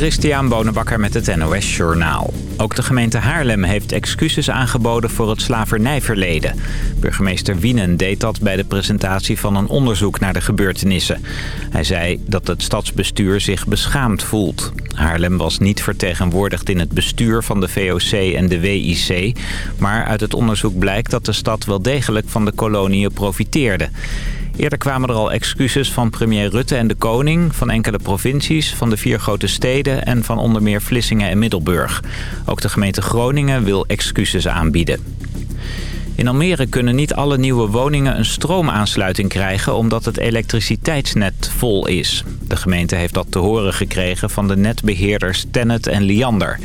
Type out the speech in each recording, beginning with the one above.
Christian Bonenbakker met het NOS Journaal. Ook de gemeente Haarlem heeft excuses aangeboden voor het slavernijverleden. Burgemeester Wienen deed dat bij de presentatie van een onderzoek naar de gebeurtenissen. Hij zei dat het stadsbestuur zich beschaamd voelt. Haarlem was niet vertegenwoordigd in het bestuur van de VOC en de WIC... maar uit het onderzoek blijkt dat de stad wel degelijk van de koloniën profiteerde. Eerder kwamen er al excuses van premier Rutte en de koning... van enkele provincies, van de vier grote steden... en van onder meer Vlissingen en Middelburg. Ook de gemeente Groningen wil excuses aanbieden. In Almere kunnen niet alle nieuwe woningen een stroomaansluiting krijgen... omdat het elektriciteitsnet vol is. De gemeente heeft dat te horen gekregen van de netbeheerders Tennet en Liander.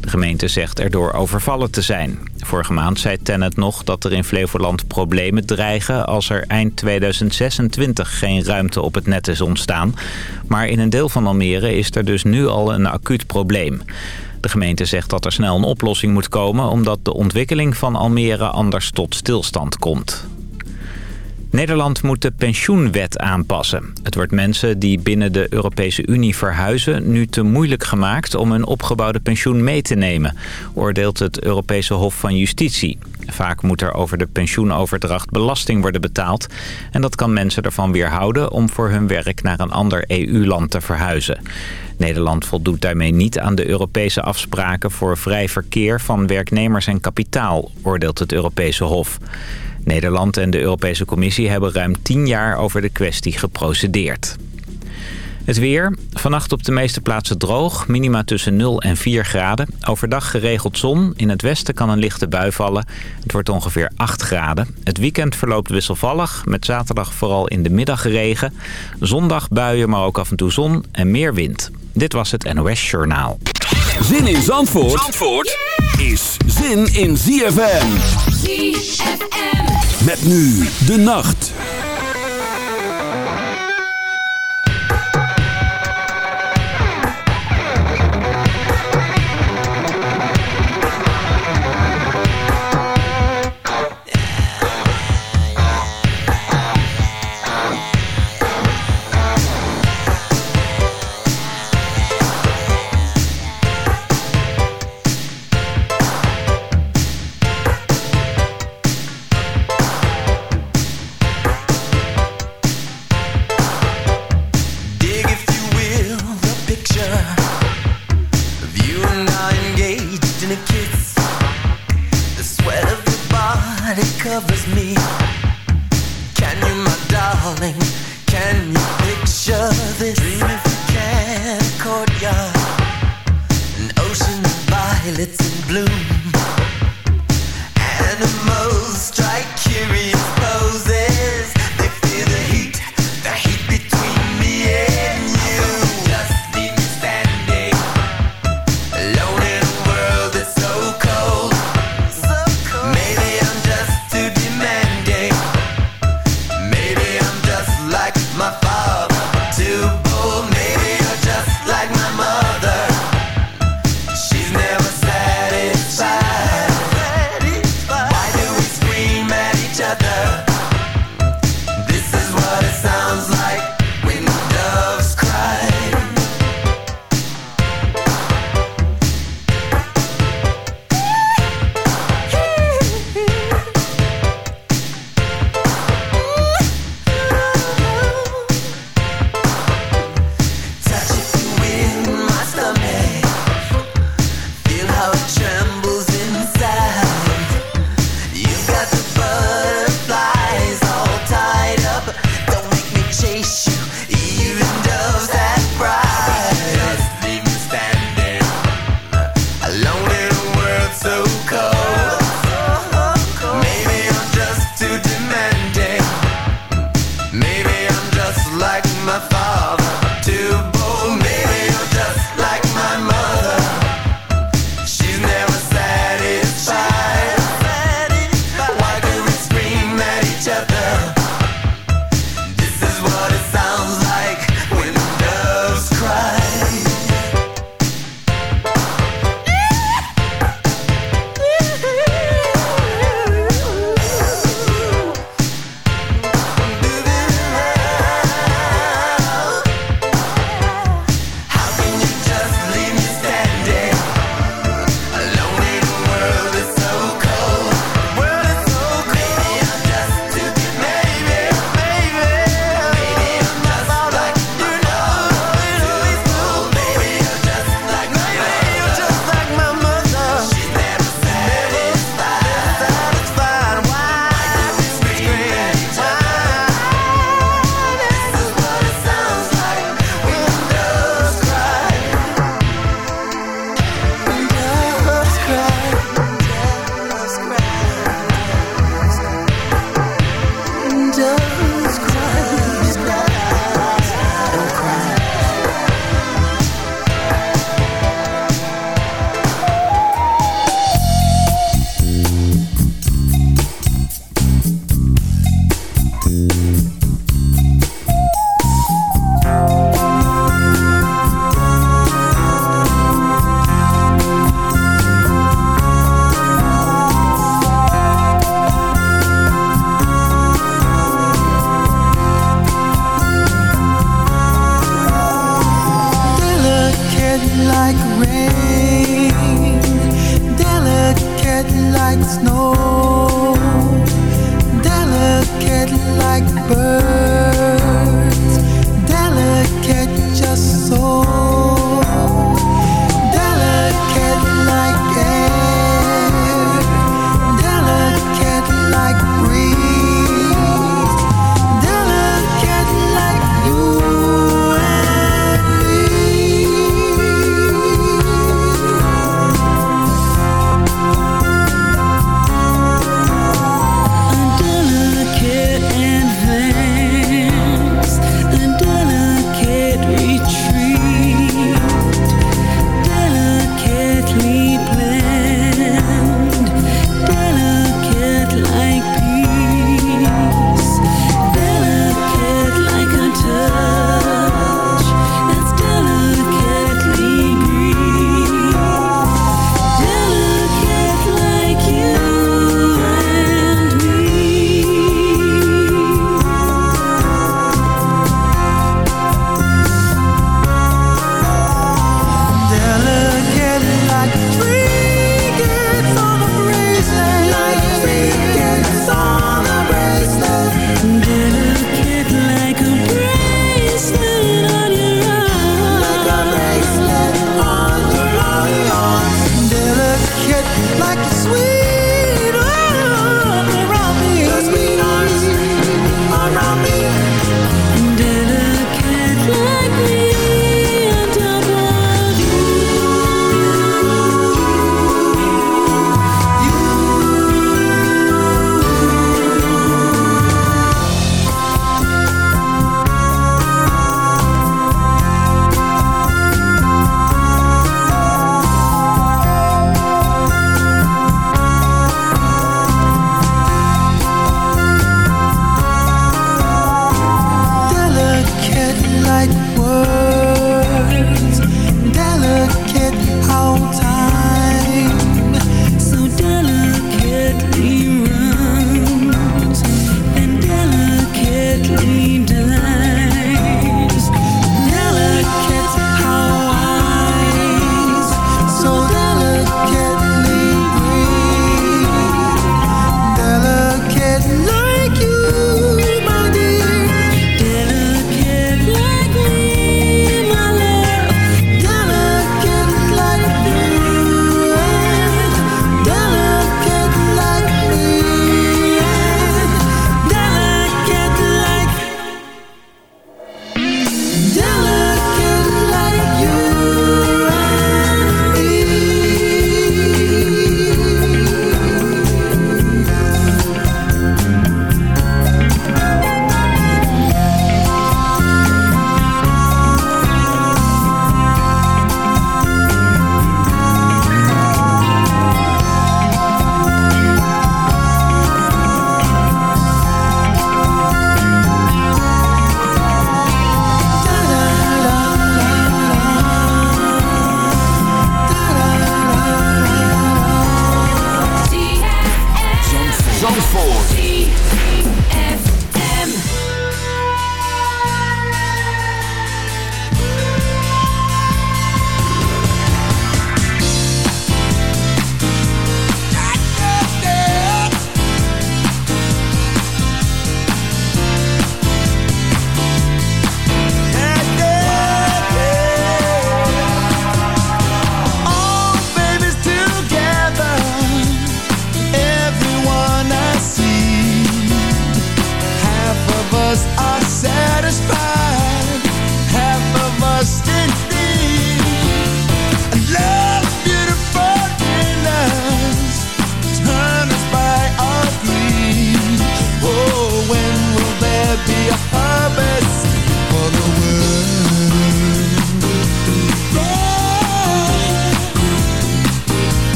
De gemeente zegt erdoor overvallen te zijn. Vorige maand zei Tennet nog dat er in Flevoland problemen dreigen... als er eind 2026 geen ruimte op het net is ontstaan. Maar in een deel van Almere is er dus nu al een acuut probleem. De gemeente zegt dat er snel een oplossing moet komen... omdat de ontwikkeling van Almere anders tot stilstand komt. Nederland moet de pensioenwet aanpassen. Het wordt mensen die binnen de Europese Unie verhuizen... nu te moeilijk gemaakt om hun opgebouwde pensioen mee te nemen... oordeelt het Europese Hof van Justitie. Vaak moet er over de pensioenoverdracht belasting worden betaald... en dat kan mensen ervan weerhouden om voor hun werk naar een ander EU-land te verhuizen. Nederland voldoet daarmee niet aan de Europese afspraken voor vrij verkeer van werknemers en kapitaal, oordeelt het Europese Hof. Nederland en de Europese Commissie hebben ruim 10 jaar over de kwestie geprocedeerd. Het weer. Vannacht op de meeste plaatsen droog. Minima tussen 0 en 4 graden. Overdag geregeld zon. In het westen kan een lichte bui vallen. Het wordt ongeveer 8 graden. Het weekend verloopt wisselvallig. Met zaterdag vooral in de middag regen. Zondag buien, maar ook af en toe zon en meer wind. Dit was het NOS Journaal. Zin in Zandvoort, Zandvoort is zin in ZFM. ZFM. Met nu de nacht.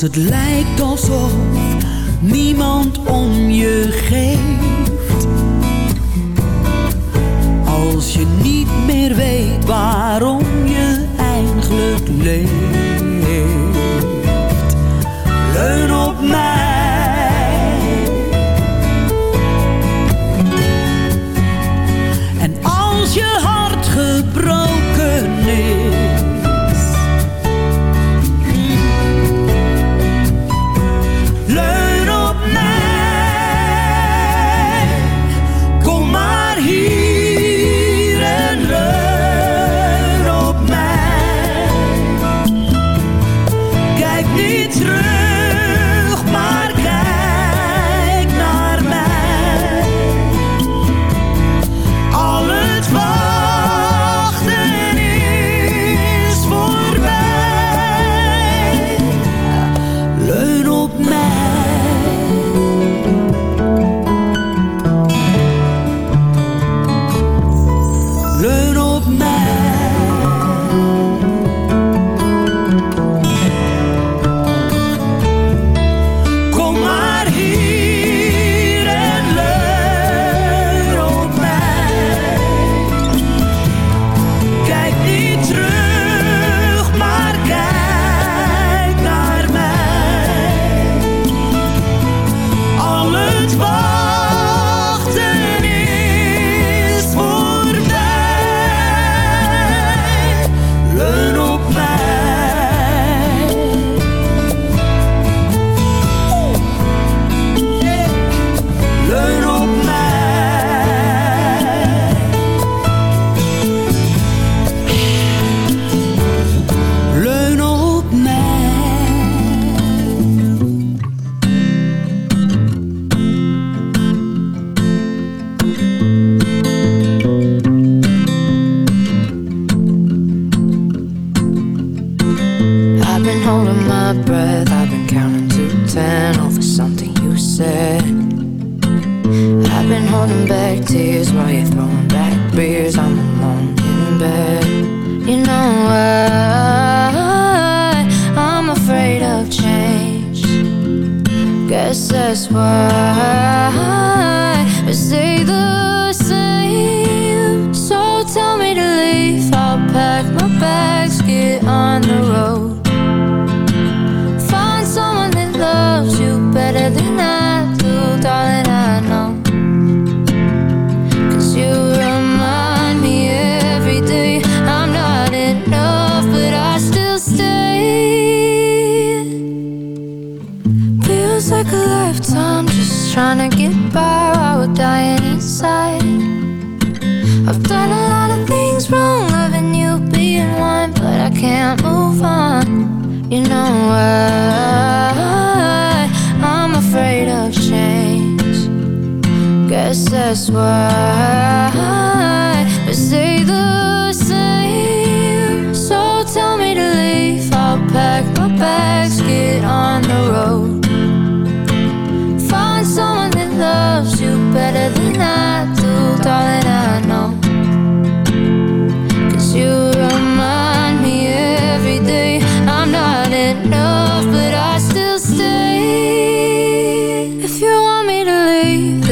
het lijkt alsof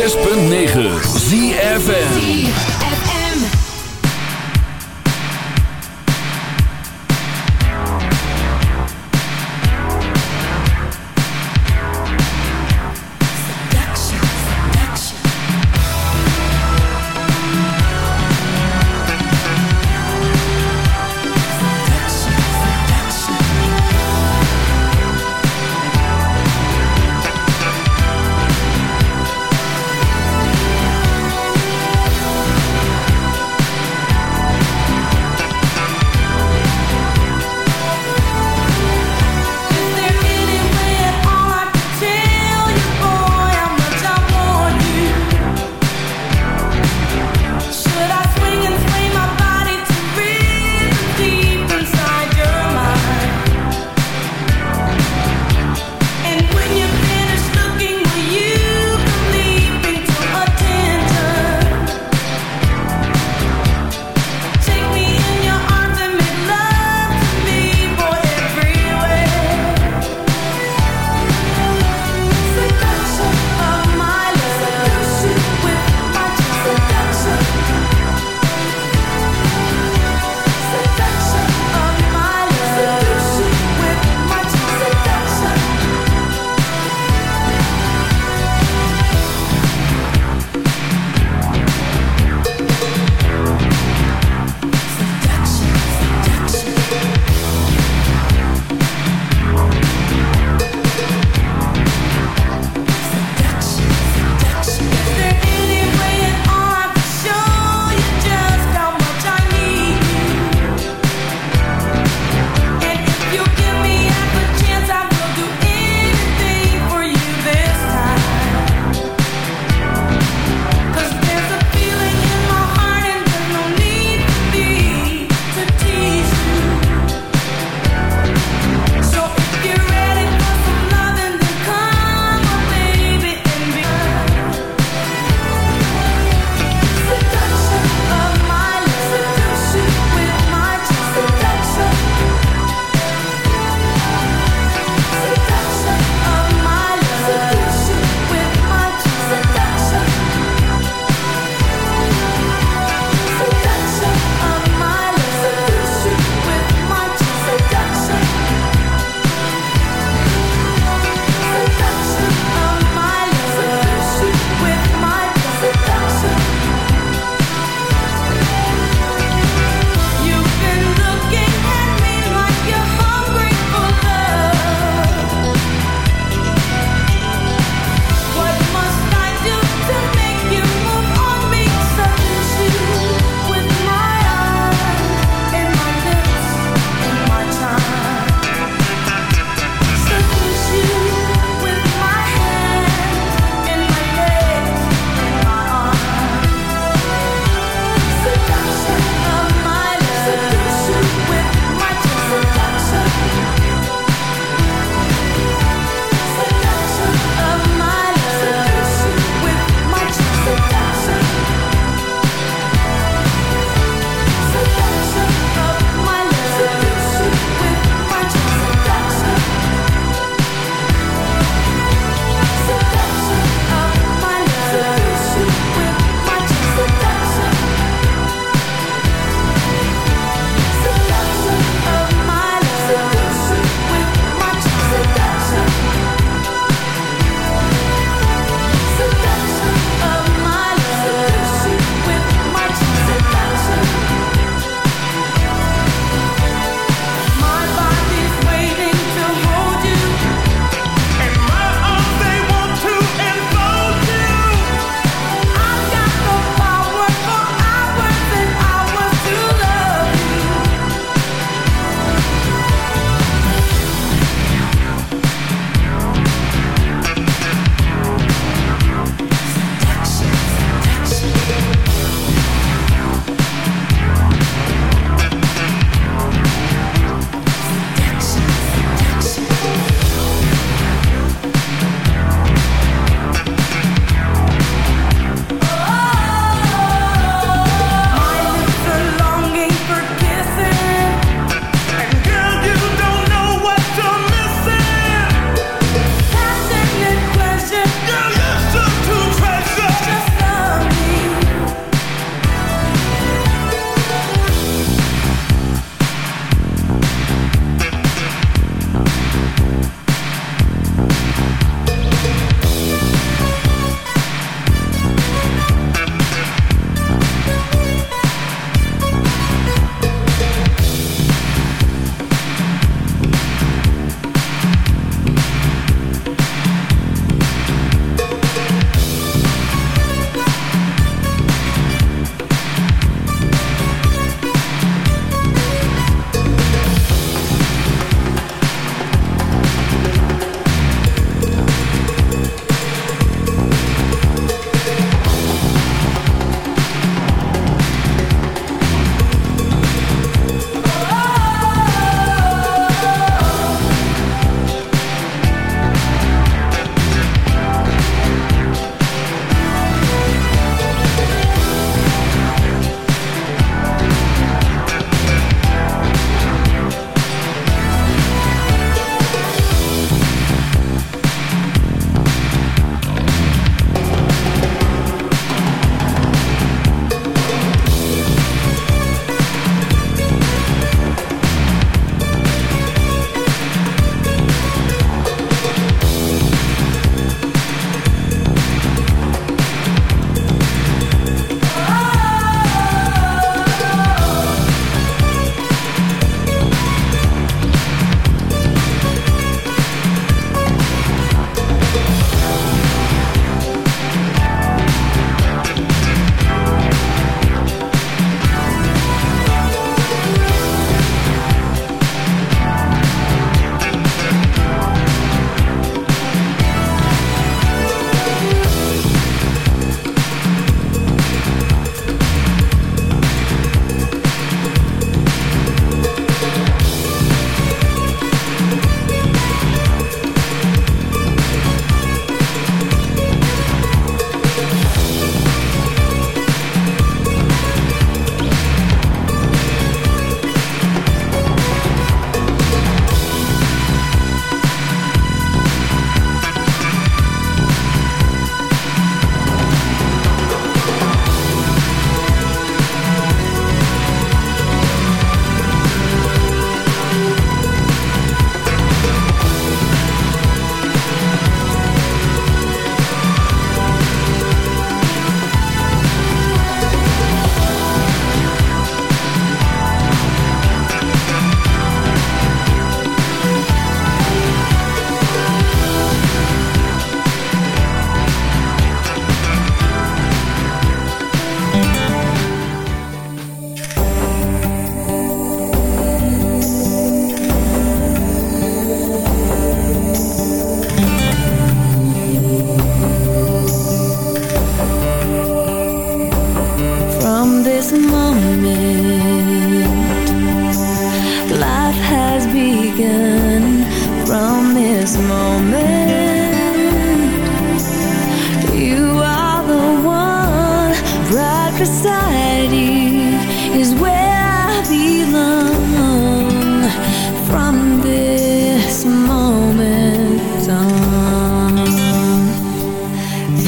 106.9 ZFN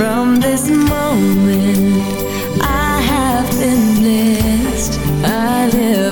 From this moment I have been blessed I live